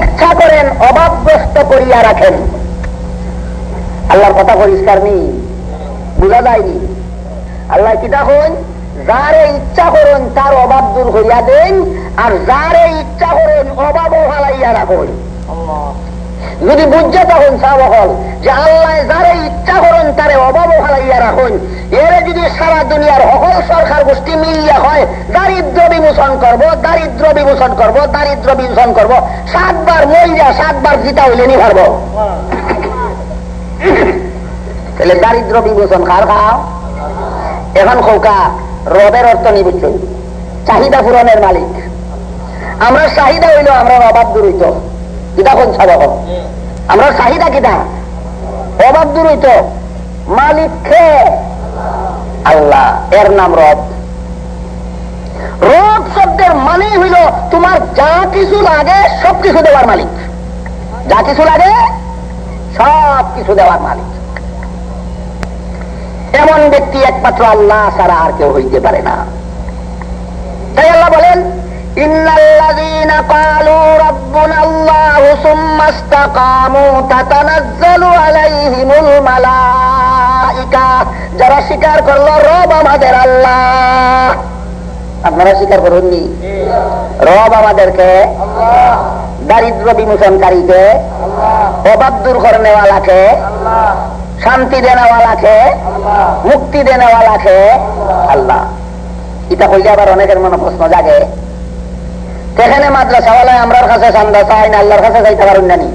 ইচ্ছা করেন অভাবগ্রস্ত করিয়া রাখেন। আল্লাহর কথা পরিষ্কার নেই, বুঝা যায়নি। আল্লাহ কিতা হন যারে ইচ্ছা করেন তার অভাব দূর হইয়া দেন, আর যারে ইচ্ছা করেন অভাবও হালাইয়া রাখুন। যদি বুঝছে তখন সাবহল যে আল্লাহ যারে ইচ্ছা করেন তারে অভাব হালাইয়া রাখুন। এর যদি সারা দুনিয়ার সকল সরকার গোষ্ঠী মিলিয়া হয় দারিদ্র বিমোচন করব দারিদ্র বিমোচন করব দারিদ্র বিমোচন করব, সাতবার মইরা সাতবার জিতা হইলে নি পারব। তাহলে দারিদ্র বিমোচন কার খাও এখন খৌকা, রবের অর্থ নিবিচ্ছেন চাহিদা পূরণের মালিক। আমরা চাহিদা হইল আমরা অভাব দূর হইত কিতা কোন সাবক আমরা চাহিদা কিতা অভাব দূর হইত। মালিক খে আল্লাহ। এর নাম রব। রব শব্দের মানে হইল তোমার যা কিছু লাগে, সব কিছু দেওয়ার মালিক। যা কিছু লাগে, সব কিছু দেওয়ার মালিক। এমন ব্যক্তি একমাত্র আল্লাহ ছাড়া আর কেউ হইতে পারে না। তাই আল্লাহ বলেন ইন্নাল্লাযীনা ক্বালু রাব্বুনা আল্লাহু সুম্মা ইসতাকামু তাতানাজ্জালু আলাইহিমুল মালাইকা। যারা স্বীকার করল, রব আমাদের আল্লাহ। আপনারা স্বীকার করুননি? রব আমাদেরকে দারিদ্র বিমোচনকারীকে, অভাব দূর করনেওয়ালাকে, শান্তি দেনেওয়ালাকে মুক্তি দেনেওয়ালাকে আল্লাহ। এটা কইলে আবার অনেকের মনে প্রশ্ন জাগে সেখানে মাদ্রাসাওয়ালায় আমরার কাছে চান্দা, চাই না, আল্লাহর কাছে চাইতে পারুন জানি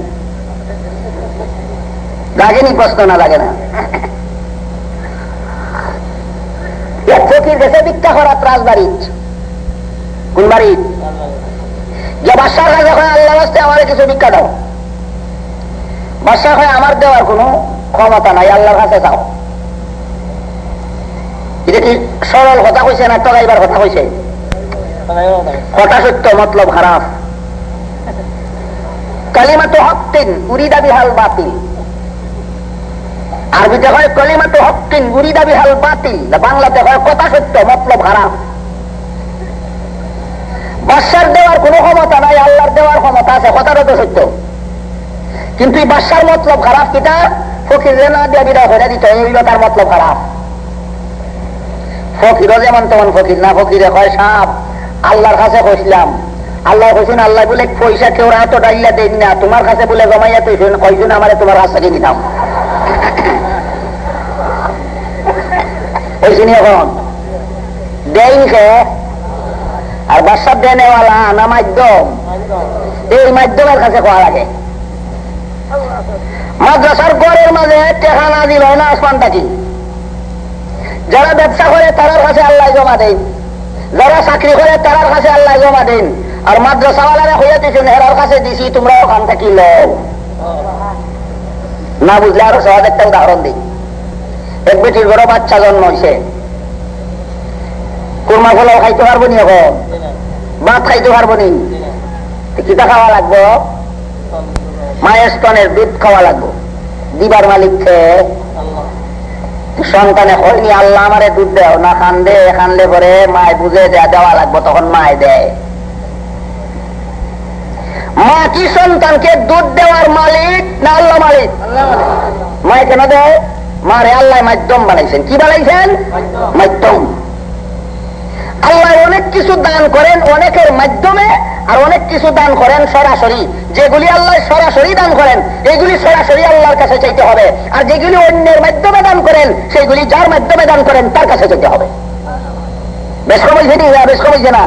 লাগেনি প্রশ্ন না লাগে না। আল্লাহ কিছু ভিক্ষা দাও কোনো ক্ষমতা নাই সরল কথা কইছে না টগাইবার কথা কইছে? কথা সত্য মতলব খারাপ। তো বিহাল বাতিল। আরবিতে হয় কলিমা তো বিহাল বাতিল। বাংলাতে হয় কথা সত্য মতলব খারাপ। দেওয়ার কোনো ক্ষমতা নাই, আল্লাহর দেওয়ার ক্ষমতা আছে, কথাটা তো সত্য। কিন্তু এই বাসার মতলব খারাপ কিটা ফকির না দিয়া বিদায় হয়ে দিত এইগুলো তার মতলব খারাপ। ফকিরও যেমন তেমন ফকির না, ফকিরে কয় সাপ আল্লাহর কাছে কইছিলাম। আল্লাহ কইছেন, আল্লাহ বলে, পয়সা কেউ এত ডাইলা দেন না। তোমার কাছে বলে জমাইয়া তুইছেন, কয়জন আমার তোমার কাছ থেকে নিতাম? এখন দেন কে? আর বাসার দেনেওয়ালা না মাধ্যম? এই মাধ্যমের কাছে কোয়া লাগে। মাদ্রাসার গড়ের মাঝে টেকা না দিল, না যারা ব্যবসা করে তারার কাছে আল্লাহ জমা দেন। যারা চাকরি করে তারার কাছে আল্লাহ জমা দেন। আর মাদ্রাসাওয়ালারা হইয়া দিয়েছেন হেরার কাছে দিছি তোমরা ওখান থেকে লও। না বুঝলে আরও সহজ একটা উদাহরণ দিই। এক বেটির ঘরে বাচ্চা জন্ম হয়েছে কুরমা ফলাও খাইতে পারব নি এখন? ভাত খাইতে পারব নি? কিতা খাওয়া লাগবো? মায়ের স্তনের দুধ খাওয়া লাগবো। দিবার মালিককে সন্তানে হয়নি আল্লাহ আমারে দুধ দেও। না খান্দে খানলে পরে মায় বুঝে দেয়া দেওয়া লাগবো, তখন মায় দেয়। মা, কি সন্তানকে দুধ দেওয়ার মালিক না আল্লাহ মালিক? মায় কেন দেয়? মারে আল্লাহ মাধ্যম বানাইছেন। কি বানাইছেন? মাধ্যম। আল্লাহ অনেক কিছু দান করেন, অনেকের মাধ্যমে আর অনেক কিছু দান করেন সরাসরি। যেগুলি আল্লাহ সরাসরি দান করেন এইগুলি সরাসরি আল্লাহর কাছে চাইতে হবে। আর যেগুলি অন্যের মাধ্যমে দান করেন সেইগুলি যার মাধ্যমে দান করেন তার কাছে চাইতে হবে। বেশ কমাইছে নি বেশ কমাইছে না।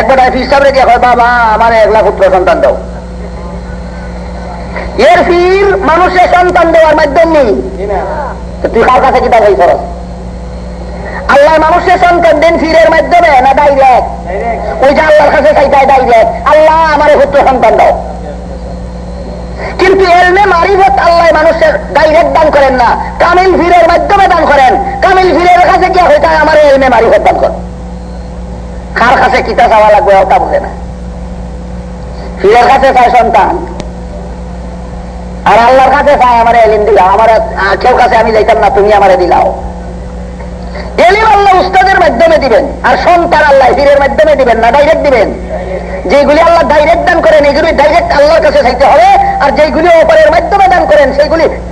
একবার হিসাব রেখে হয় বাবা আমার একলা পুত্র সন্তান দাও। এর ফির মানুষের সন্তান দেওয়ার মাধ্যম নেই। তুই কার কাছে কিতাব হই খরচ আল্লাহ মানুষের সন্তান দেন ফিরের মাধ্যমে, না ডাইরেক্ট ওই যে আল্লাহর কাছে চাইতায় ডাইরেক্ট আল্লাহ আমার পুত্র সন্তান দাও। কিন্তু এলমে মারিফত আল্লাহ মানুষের ডাইরেক্ট দান করেন না। কামিল ফিরের মাধ্যমে দান করেন। কামিল ফিরের কাছে কি হইতা আমার এলমে মারিফত দান কর। কার কাছে কিতা চাওয়া লাগবে ওটা বুঝে না। ফিরের কাছে চায় সন্তান। আর আল্লাহর কাছে চায় আমার এলিম দিলাও। আমার কেউ কাছে আমি যাইতাম না, তুমি আমারে দিলাও। এলিম আল্লাহ উস্তাদের মাধ্যমে দিবেন, আর সন্তান আল্লাহ মাধ্যমে দিবেন না ডাইরেক্ট দিবেন। যেগুলি আল্লাহ ডাইরেক্ট দান করেন, এগুলি ডাইরেক্ট আল্লাহ কাছে হবে, আর অপরের মাধ্যমে দান করেন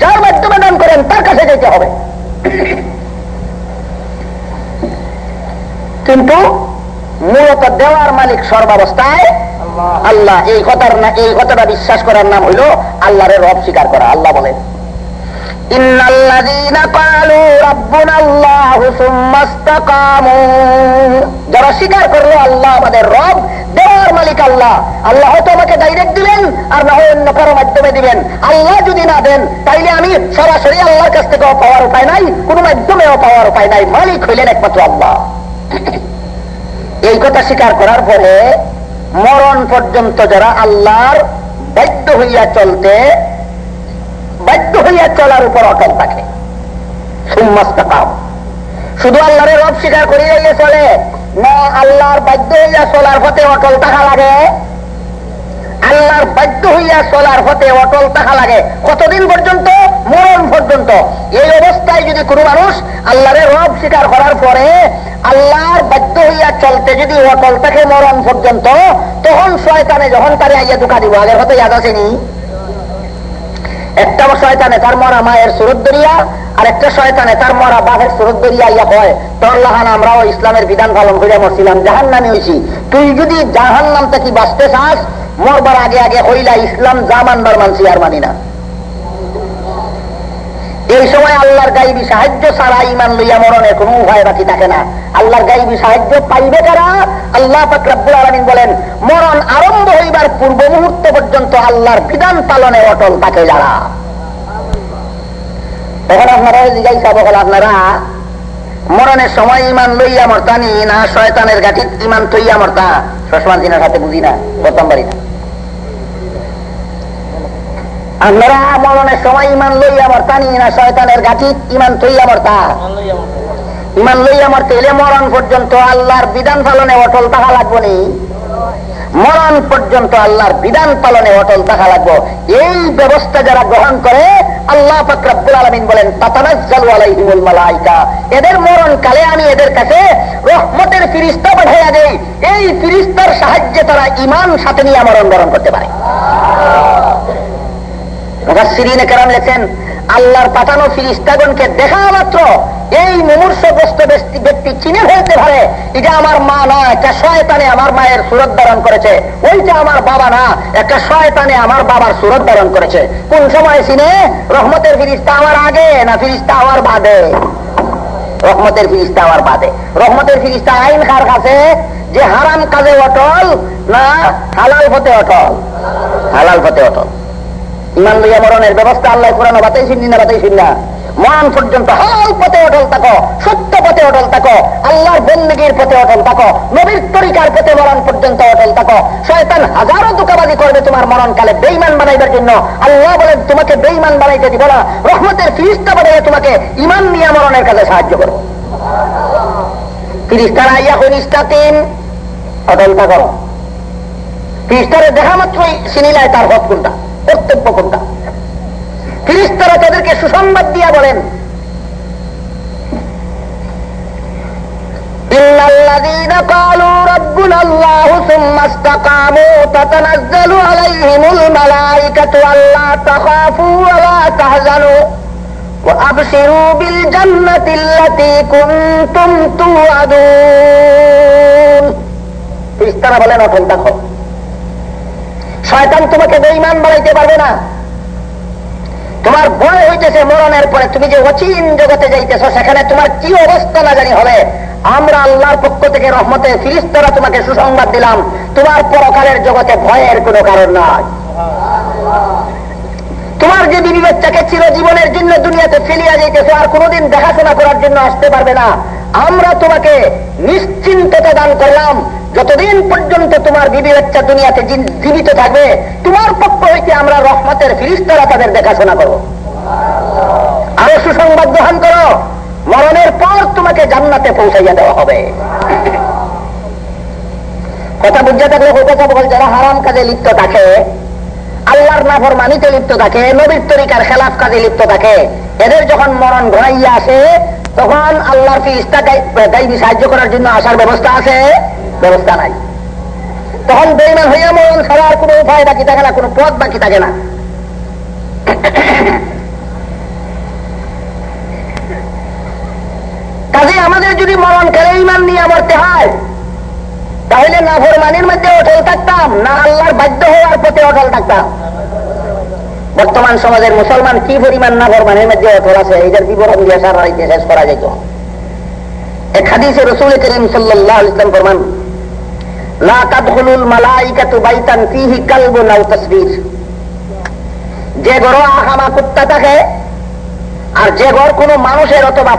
যার মাধ্যমে দান করেন, তার কাছে হবে। কিন্তু মূলত দেওয়ার মালিক সর্বাবস্থায় আল্লাহ, এই কথার না এই কথাটা বিশ্বাস করার নাম হইল আল্লাহরে রব স্বীকার করা। আল্লাহ বলেন যারা স্বীকার করল আল্লাহ আমাদের রব, দেওয়ার মালিক আল্লাহ। আল্লাহ হয়তো আমাকে ডাইরেক্ট দিবেন আর না হয় অন্য কারও মাধ্যমে দিবেন আল্লাহ যদি না দেন, তাইলে আমি সরাসরি আল্লাহর কাছ থেকে পাওয়ার উপায় নাই, কোন মাধ্যমেও পাওয়ার উপায় নাই। মালিক হইলেন একমাত্র আল্লাহ। এই কথা স্বীকার করার পরে মরণ পর্যন্ত যারা আল্লাহর বাধ্য হইয়া চলতে বাধ্য হইয়া চলার উপর অটল থাকে। শুধু আল্লাহরে রব স্বীকার করিয়া চলে। না, আল্লাহর বাধ্য হইয়া চলার পথে অটল থাকা লাগে। আল্লাহর বাধ্য হইয়া চলার পথে অটল থাকা লাগে। কতদিন পর্যন্ত? মরণ পর্যন্ত। এই অবস্থায় যদি কোনো মানুষ আল্লাহরে রব স্বীকার করার পরে আল্লাহর বাধ্য হইয়া চলতে যদি অটল থাকে মরণ পর্যন্ত, তখন শয়তানে যখন তারে আইয়া দুকা দিব। আগের হতে ইয়াদ আসেনি। একটা শয়তানে, তার মরা মায়ের সুরত দরিয়া আর একটা শয়তানে, তার মরা বাঘের সুরত দরিয়া ইয়া হয়। তোর লাহান আমরাও ইসলামের বিধান পালন করে মরছিলাম জাহান নামে হয়েছি তুই যদি জাহান নাম থেকে বাঁচতে চাস, মরবার আগে আগে হইলা ইসলাম যা মানবার মানছি আর মানি না। এই সময় আল্লাহর গাইবি সাহায্য ছাড়া ইমান লইয়া মরণের কোন উপায় বাকি থাকে না। আল্লাহর গাইবি সাহায্য পাইবে কারা? আল্লাহ ফাকরাবুল আলমিন বলেন, মরণ আরম্ভ হইবার পূর্ব মুহূর্ত পর্যন্ত আল্লাহর বিধান পালনে অটল থাকে যারা। তখন আপনারা জিজ্ঞাসা তখন আপনারা, মরণের সময় ইমান লইয়া মরতানি না শয়তানের গাঠিত ইমান তৈয়া মরতা? সসমান দিনের হাতে বুঝি না প্রথম বাড়ি না। আপনারা মরণের সময় ইমান লইয়া মরতানি না শয়তানের গাঠিত ইমান তৈয়া মরতা। ইমান লইয়া মরতে এলে মরণ পর্যন্ত আল্লাহর বিধান পালনে অটল থাকা লাগবো নি? মরণ পর্যন্ত আল্লাহর বিধান পালনে অটল থাকা লাগবো। এই ব্যবস্থা যারা গ্রহণ করে আল্লাহ ফকরাবুল আলমিন বলেন মালাইকা। এদের মরণ কালে আমি এদের কাছে রহমতের ফিরিস্তা পাঠাইয়া দেই। এই ফিরিস্তার সাহায্যে তারা ইমান সাথে নিয়ে মরণ বরণ করতে পারে। আল্লাহর পাঠানো ফিরিস্তাগণকে দেখা মাত্র। এই মুমূর্ষগ্রস্ত ব্যক্তি চিনে ফেলতে পারে, এটা আমার মা না একটা শয়তানে আমার মায়ের সুরত ধারণ করেছে। ওইটা আমার বাবা না একটা শয়তানে আমার বাবার সুরত ধারণ করেছে। কোন সময় চিনে? রহমতের ফিরিস্তা আমার আগে, না ফিরিস্তা আমার বাদে? রহমতের ফিরিস্তা আমার বাদে। রহমতের ফিরিস্তা আইন কার কাছে, যে হারাম কাজে অটল, না হালাল পথে অটল? হালাল পথে অটল। ইমান লইয়া মরণের ব্যবস্থা আল্লাহ কোরআন বাতাই শুনি না বাতাই শুনি না? মরণ পর্যন্ত হাল পথে অটল থাকো, সত্য পথে অটল থাকো, আল্লাহর বন্দীগীর পথে অটল থাকো, নবীর তরিকার পথে মরণ পর্যন্ত অটল থাকো। শয়তান হাজারো দোকাবাজি করবে তোমার মরণ কালে বেইমান বানাইবার জন্য। আল্লাহ বলেন, তোমাকে বেইমান বানাইতে দিব না। রহমতের ফিরিস্তা বানাইয়া তোমাকে ইমান নিয়ে মরণের কাছে সাহায্য করব ফিরিস্তারা আইয়া ফিরিস্তা তিন অটল থাকো। ফিরিস্তারে দেখা মাত্রই চিনিলায় তার হত কোনটা। কর্তব্য কোনটা ফিরিস্তারা তাদেরকে সুসংবাদ দিয়া বলেন إن الذين قالوا ربنا الله ثم استقاموا تتنزل عليهم الملائكة ألا تخافوا ولا تحزنوا وأبشروا بالجنة التي كنتم توعدون ফিরিস্তারা বলেন অটল দেখো শয়তান তোমাকে বেইমান বানাইতে পারবে না। তোমার ভয় হইতেছে মরণের পরে। তুমি যে অচিন জগতে যাইতেছ, সেখানে তোমার কি অবস্থা না জানি হবে। আমরা আল্লাহর পক্ষ থেকে রহমতে ফিরিস্তরা তোমাকে সুসংবাদ দিলাম। তোমার পরকালের জগতে ভয়ের কোনো কারণ নাই। তোমার যে বিবি বাচ্চাকে চির জীবনের জন্য দুনিয়াতে ফেলিয়া যাইতেছ, আর কোনোদিন দেখাশোনা করার জন্য আসতে পারবে না। আমরা তোমাকে নিশ্চিন্ততা দান করলাম। যতদিন পর্যন্ত তোমার বিবি বাচ্চা দুনিয়াতে জীবিত থাকবে, তোমার পক্ষ হইতে আমরা রহমতের ফিরিস্তারা তাদের দেখাশোনা করো আরও সুসংবাদ গ্রহণ করো। মরণের পর তোমাকে জান্নাতে পৌঁছাইয়া দেওয়া হবে। কথা বুঝতে থাকলে কথা বল যারা হারাম কাজে লিপ্ত থাকে, আল্লাহর নাফর মানিতে লিপ্ত থাকে, নবীর তরিকার খেলাফ কাজে লিপ্ত থাকে, এদের যখন মরণ ঘনাইয়া আসে তখন আল্লাহর গাইবি সাহায্য করার জন্য আসার ব্যবস্থা আছে? ব্যবস্থা নাই। তখন বেইমান হইয়া মরণ ছাড়া আর কোনো উপায় বাকি থাকে না, কোনো পথ বাকি থাকে না। কাজে আমাদের যদি মরণ করে ইমান নিয়ে মরতে হয়, তাহলে না ফরমানির মধ্যে অটল থাকতাম, না আল্লাহর বাধ্য হওয়ার প্রতি অটল থাকতাম। বর্তমান সমাজের মুসলমান কি পরিমাণ না ফরমানের মধ্যে অটল আছে, এদের বিবরণ দিয়ে সারা শেষ করা যেত মানুষের অথবা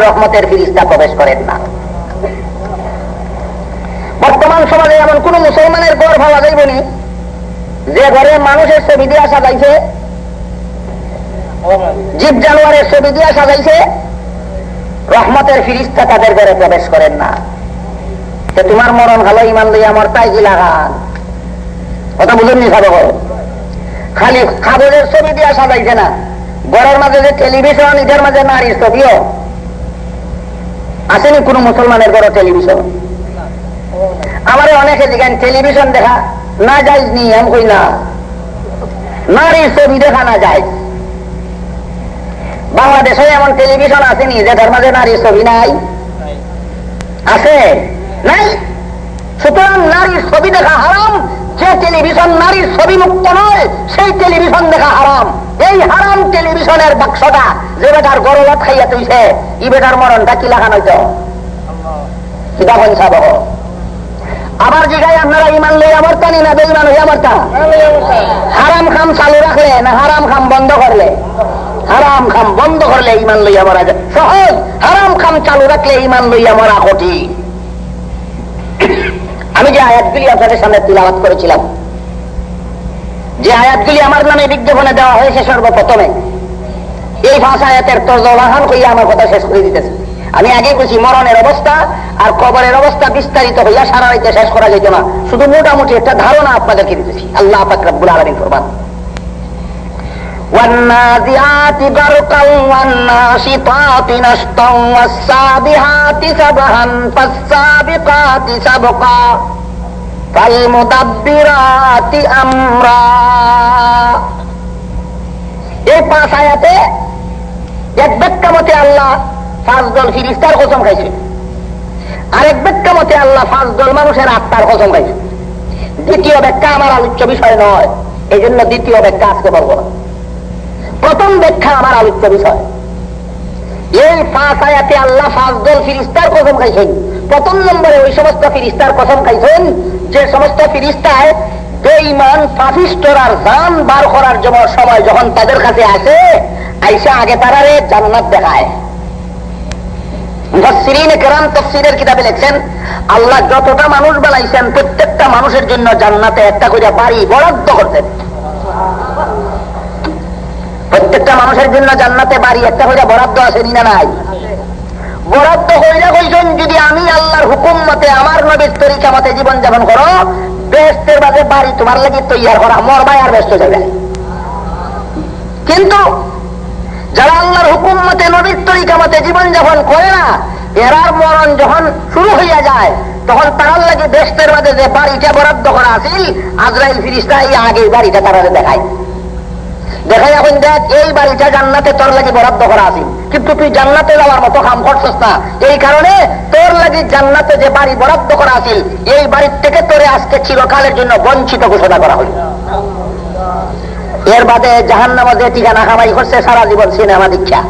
রহমতের ফিরিস্তা প্রবেশ করেন না। বর্তমান সমাজে এমন কোন মুসলমানের ঘর ভাবা যাইবনি যে ঘরে মানুষের ছবি দিয়া সাজাইছে, জীব জানোয়ারের ছবি দিয়া সাজাইছে, রহমতের ফিরিস্তা তাদের ঘরে প্রবেশ করেন না। তোমার মরণ ভালো, ইমান লইয়া মরতাই কি লাগান? কথা বুঝেননি খাব খালি কাগজের ছবি দিয়া সাজাইছে না। ঘরের মাঝে যে টেলিভিশন এটার মাঝে নারীর ছবিও। আসেনি কোন মুসলমানের ঘরে টেলিভিশন আমার অনেকে দেখেন টেলিভিশন দেখা। না যাইজ নি এম কই না। নারীর ছবি দেখা না যায়। বাংলাদেশে এমন টেলিভিশন আসেনি যেটার মাঝে নারীর ছবি নাই। আছে? নাই? সুতরাং নারীর ছবি দেখা হারাম যে টেলিভিশন নারীর ছবি মুক্ত নয় সেই টেলিভিশন দেখা হারাম। এই হারাম টেলিভিশনের বাক্সটা যে বেটার গরলত খাইয়া তুইছে ই বেটার মরণটা কি লাগানো হইত? কিতা পঞ্চাব আবার জিগাই আপনারা ইমান লই আমার টানি না বেইমান হই আমার হারাম খাম চালু রাখলে না হারাম খাম বন্ধ করলে? হারাম খাম বন্ধ করলে ইমান লইয়া মরা যায়। সহজ। হারাম খাম চালু রাখলে ইমান লইয়া মরা কঠিন। আমি যে আয়াতগুলি আপনাদের সামনে তিলাবাত করেছিলাম, যে আয়াতগুলি আমার নামে বিজ্ঞাপনে দেওয়া হয়েছে সর্বপ্রথমে, এই ভাষা আয়াতের তর্জমাহান হইয়া আমার কথা শেষ করে দিতেছে। আমি আগে বলছি মরণের অবস্থা আর কবরের অবস্থা বিস্তারিত হইয়া সারা রাইতে শেষ করা যেত না শুধু মোটামুটি একটা ধারণা আপনাদেরকে দিতেছি আল্লাহ ফাকরাবুল আলমিন করবান والنازعات غرقا والناشطات نشطا والسابحات سبحا فالسابقات سبقا فالمدبرات امرا এই পাঁচ আয়াতে এক ব্যাখ্যা মতে আল্লাহ পাঁচ দল ফিরিস্তার কসম খাইছে। আরেক ব্যাখ্যা মতে আল্লাহ পাঁচ দল মানুষের আত্মার কসম খাইছে। দ্বিতীয় ব্যাখ্যা আমার আলোচ্য বিষয় নয় এই জন্য দ্বিতীয় ব্যাখ্যা আজকে বলব না। প্রথম ব্যাখ্যা আমার আলোচ্য বিষয়। এই পাঁচ আয়াতে আল্লাহ পাঁচ দল ফিরিস্তার কসম খাইছেন। প্রথম নম্বরে ওই সমস্ত ফিরিস্তার কসম খাইছেন, যে সমস্ত ফিরিস্তায় বেইমান পাপিষ্টরার জান বার করার জন্য সময় যখন তাদের কাছে আসে, আইসা আগে তারারে জান্নাত দেখায়। আল্লাহ যতটা মানুষ প্রত্যেকটা মানুষের জন্য জান্নাতে একটা করে বাড়ি বরাদ্দ করতেন। প্রত্যেকটা মানুষের জন্য জান্নাতে বাড়ি একটা করে বরাদ্দ না নাই? বরাদ্দ কইছেন, যদি আমি আল্লাহর হুকুম মতে আমার নবীর তরিকা মতে জীবন যাপন করো বেস্টের বাজে বাড়ি তোমার লাগে তৈয়ার করা মরবাই আর ব্যস্ত যাবে কিন্তু যারা আল্লাহর হুকুম মতে, নবীর তরিকা মতে জীবন যাপন করে না এরার মরণ যখন শুরু হইয়া যায়, তখন তার লাগে দেশের মাঝে যে বাড়িটা বরাদ্দ করা আছিল, আজরাইল ফিরিস্তা এই আগে বাড়িটা তারা দেখায়। দেখাই এখন দেখ, এই বাড়িটা জান্নাতে তোর লাগে বরাদ্দ করা আছে কিন্তু তুই জান্নাতে যাওয়ার মতো কাম করছিস না। এই কারণে তোর লাগে জান্নাতে যে বাড়ি বরাদ্দ করা আছে এই বাড়ির থেকে তোরে আজকে চিরকালের জন্য বঞ্চিত ঘোষণা করা হল এর বাদে জাহান যে ঠিকানা খামাই করছে সারা জীবন সিনেমা দীক্ষা।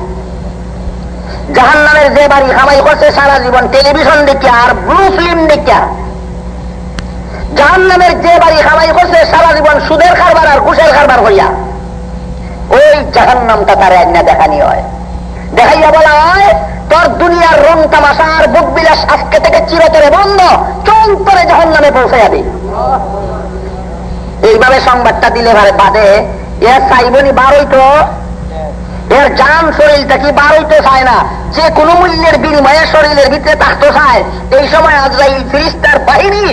জাহান নামের যে বাড়ি খামাই করছে সারা জীবন টেলিভিশন দীক্ষা আর ব্লু ফিল্ম দীক্ষা জাহান নামের যে বাড়ি খামাই করছে সারা জীবন সুদের কারবার আর কুশের কারবার হইয়া, ওই জাহান নামটা তার এক না দেখানি হয়। দেখাইয়া বলা হয়, তোর দুনিয়ার রং তামাশা আর বুক বিলাস আজকে থেকে চিরতরে বন্ধ চন্তরে জাহান নামে পৌঁছে যাবে এইভাবে সংবাদটা দিলে বাদে এর চাইবনি বারোই তো এর জান শরীরটা কি বারোই তো চায় না? যে কোনো মূল্যের বিনিময়ে শরীরের ভিতরে থাকতে চায়। এই সময় আজরাইল ফিরিস্তার বাহিনী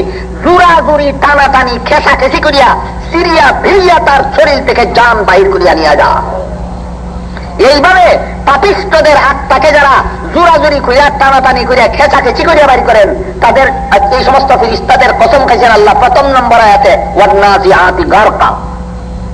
জুড়া জুড়ি টানা টানি খেসা খেসি করিয়া সিরিয়া ভিড়িয়া তার শরীর থেকে জান বাহির করিয়া নিয়ে যা এইভাবে পাপিষ্টদের আত্মাকে যারা জোরাজুরি করিয়া, টানাটানি করিয়া খেচাখেচি করিয়া বাড়ি করেন, তাদের এই সমস্ত ফিরিস্তাদের কসম খাইছেন আল্লাহ প্রথম নম্বর আয়াতে ওয়ান্নাজি আতি গরকা।